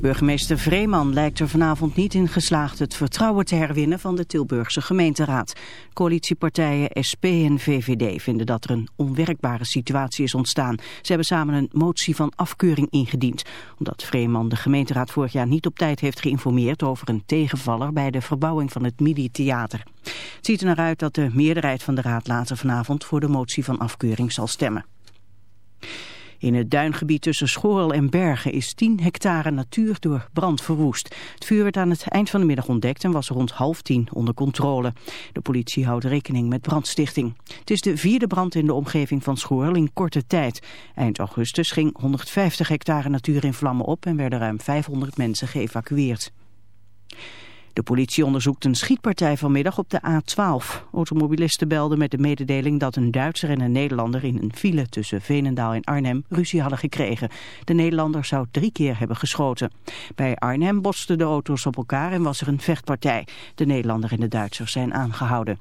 Burgemeester Vreeman lijkt er vanavond niet in geslaagd het vertrouwen te herwinnen van de Tilburgse gemeenteraad. Coalitiepartijen SP en VVD vinden dat er een onwerkbare situatie is ontstaan. Ze hebben samen een motie van afkeuring ingediend. Omdat Vreeman de gemeenteraad vorig jaar niet op tijd heeft geïnformeerd over een tegenvaller bij de verbouwing van het Midi-theater. Het ziet er naar uit dat de meerderheid van de raad later vanavond voor de motie van afkeuring zal stemmen. In het duingebied tussen Schorrel en Bergen is 10 hectare natuur door brand verwoest. Het vuur werd aan het eind van de middag ontdekt en was rond half tien onder controle. De politie houdt rekening met brandstichting. Het is de vierde brand in de omgeving van Schorrel in korte tijd. Eind augustus ging 150 hectare natuur in vlammen op en werden ruim 500 mensen geëvacueerd. De politie onderzoekt een schietpartij vanmiddag op de A12. Automobilisten belden met de mededeling dat een Duitser en een Nederlander in een file tussen Veenendaal en Arnhem ruzie hadden gekregen. De Nederlander zou drie keer hebben geschoten. Bij Arnhem botsten de auto's op elkaar en was er een vechtpartij. De Nederlander en de Duitser zijn aangehouden.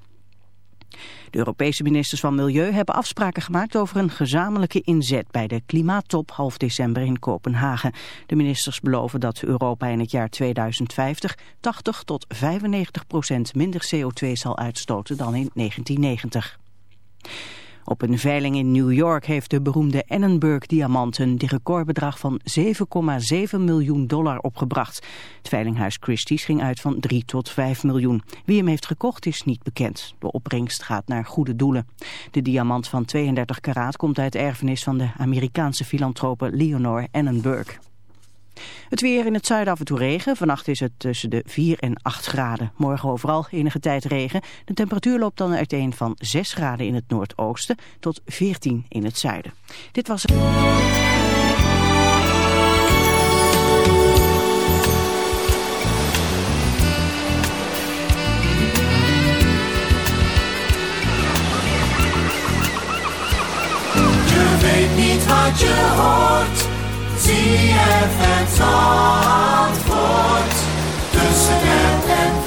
De Europese ministers van Milieu hebben afspraken gemaakt over een gezamenlijke inzet bij de klimaattop half december in Kopenhagen. De ministers beloven dat Europa in het jaar 2050 80 tot 95 procent minder CO2 zal uitstoten dan in 1990. Op een veiling in New York heeft de beroemde Annenberg-diamant een recordbedrag van 7,7 miljoen dollar opgebracht. Het veilinghuis Christie's ging uit van 3 tot 5 miljoen. Wie hem heeft gekocht is niet bekend. De opbrengst gaat naar goede doelen. De diamant van 32 karaat komt uit erfenis van de Amerikaanse filantrope Leonore Annenberg. Het weer in het zuiden af en toe regen. Vannacht is het tussen de 4 en 8 graden. Morgen overal enige tijd regen. De temperatuur loopt dan uiteen van 6 graden in het noordoosten tot 14 in het zuiden. Dit was. Je weet niet wat je hoort. ZFM Zandvoort. Tussen app en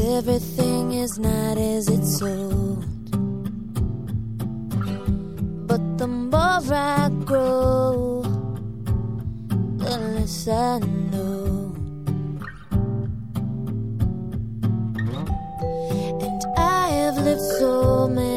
everything is not as it's old. But the more I grow, the less I know. And I have lived so many.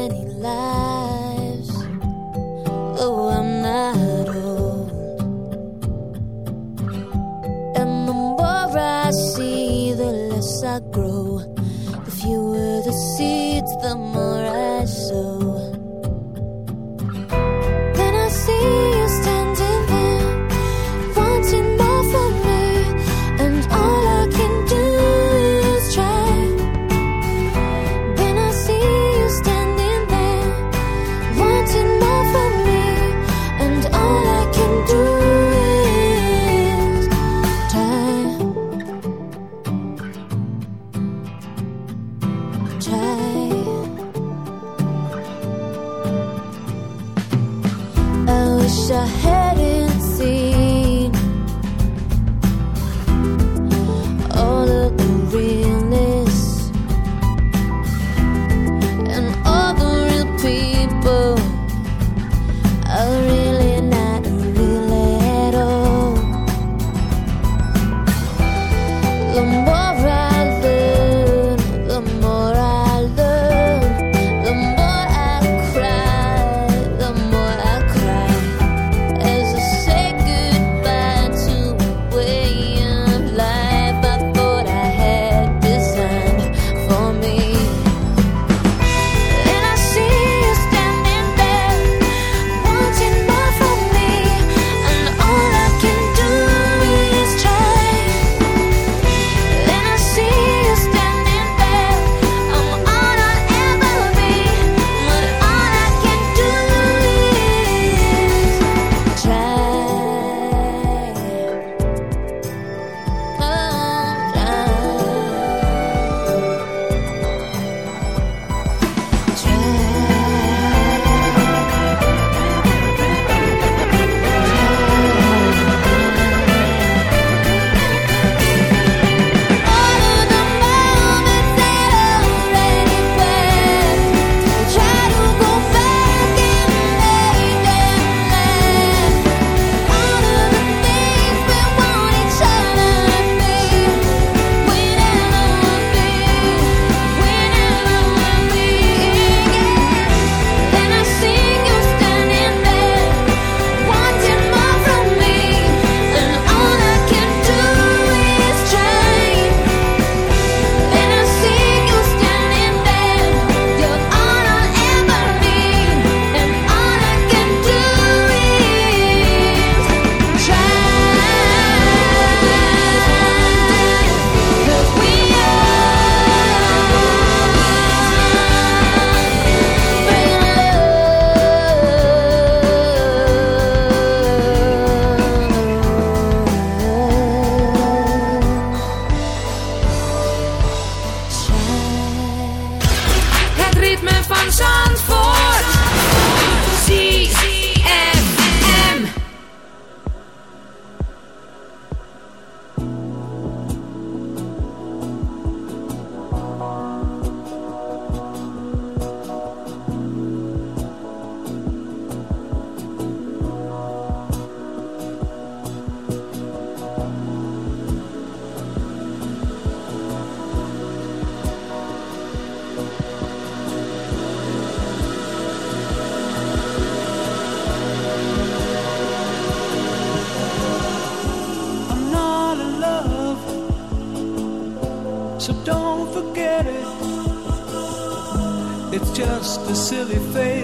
Just a silly phase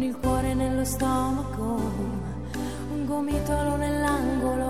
con il cuore nello stomaco gomitolo nell'angolo,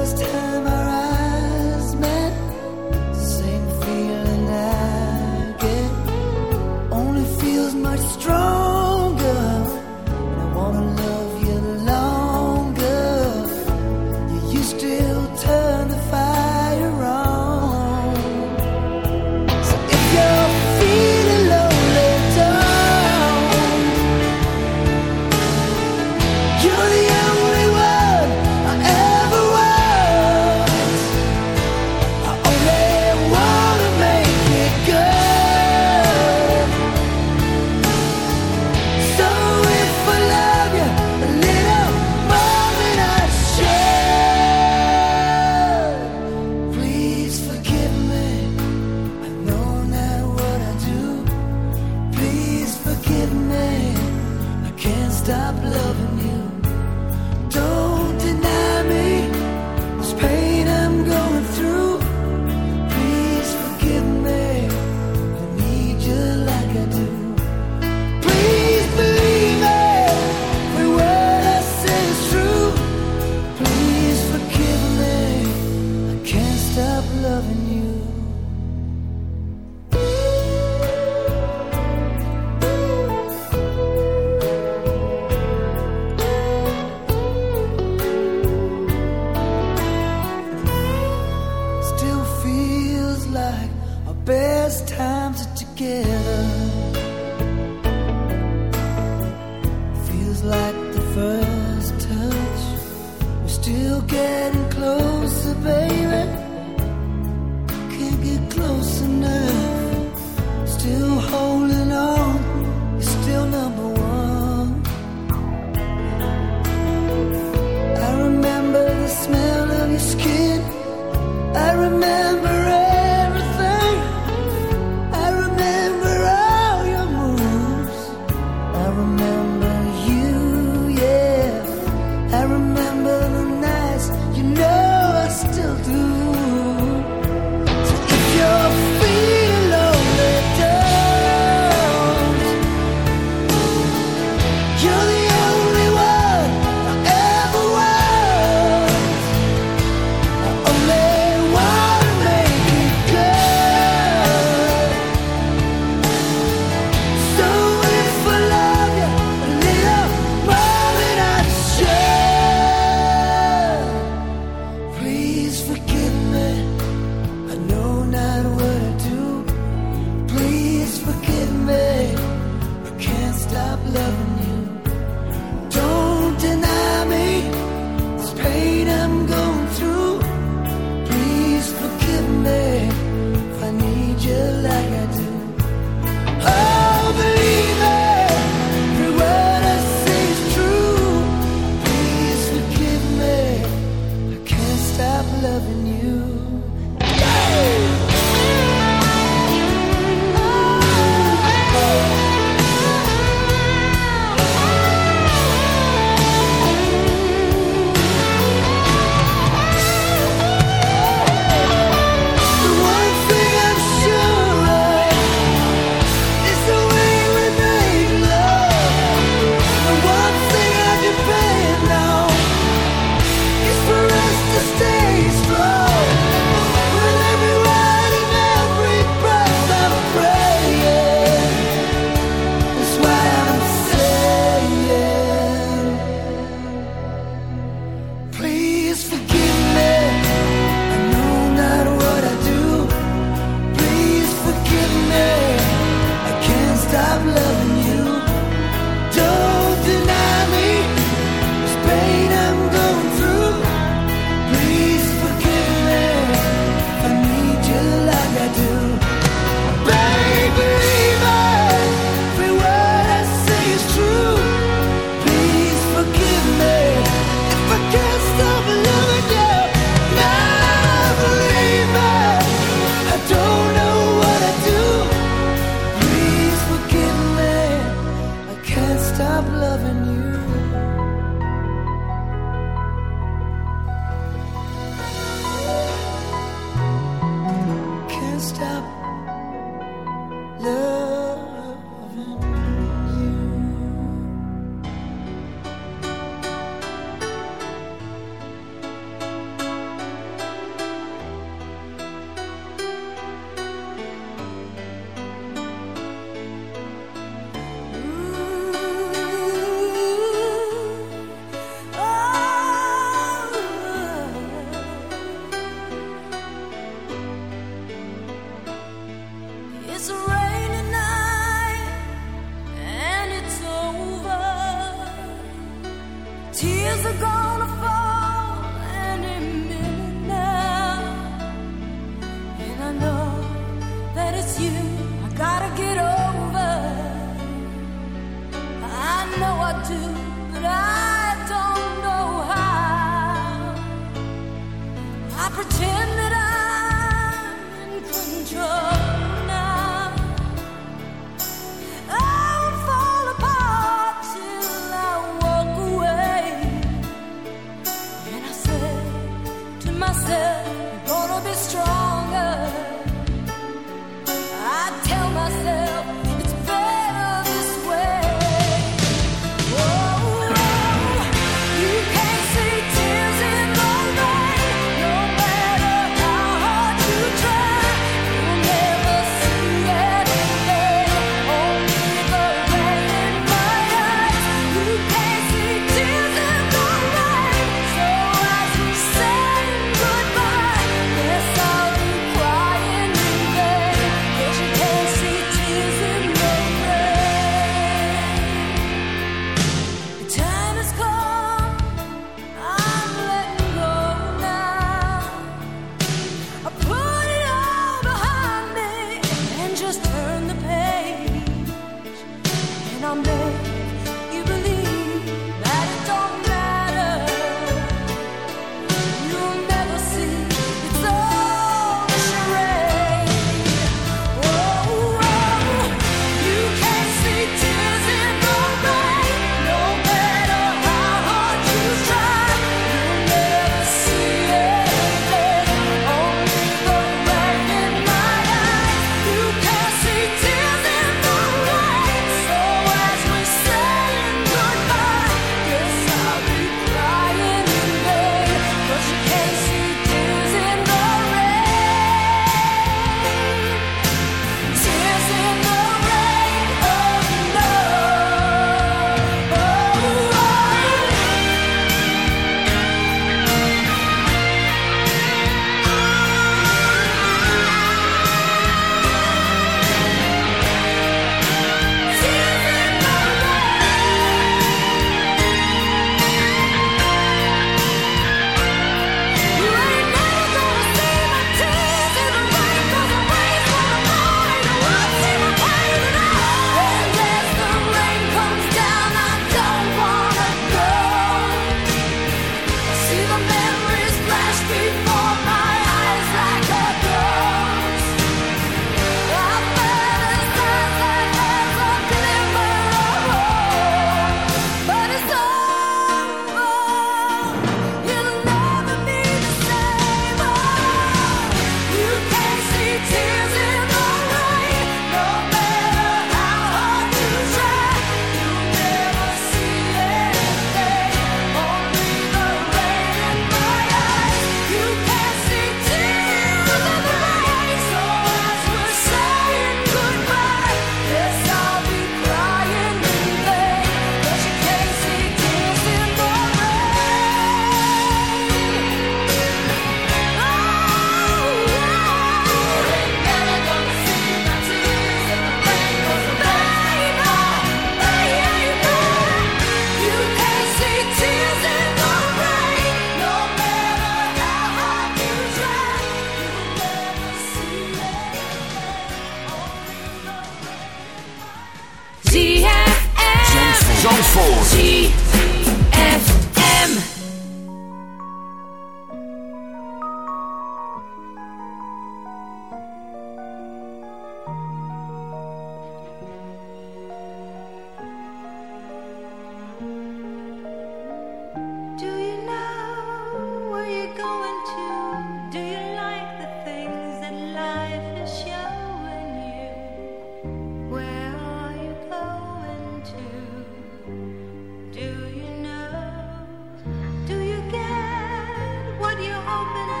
open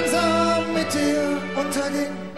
langsam mit dir untergehen.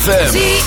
ZFM.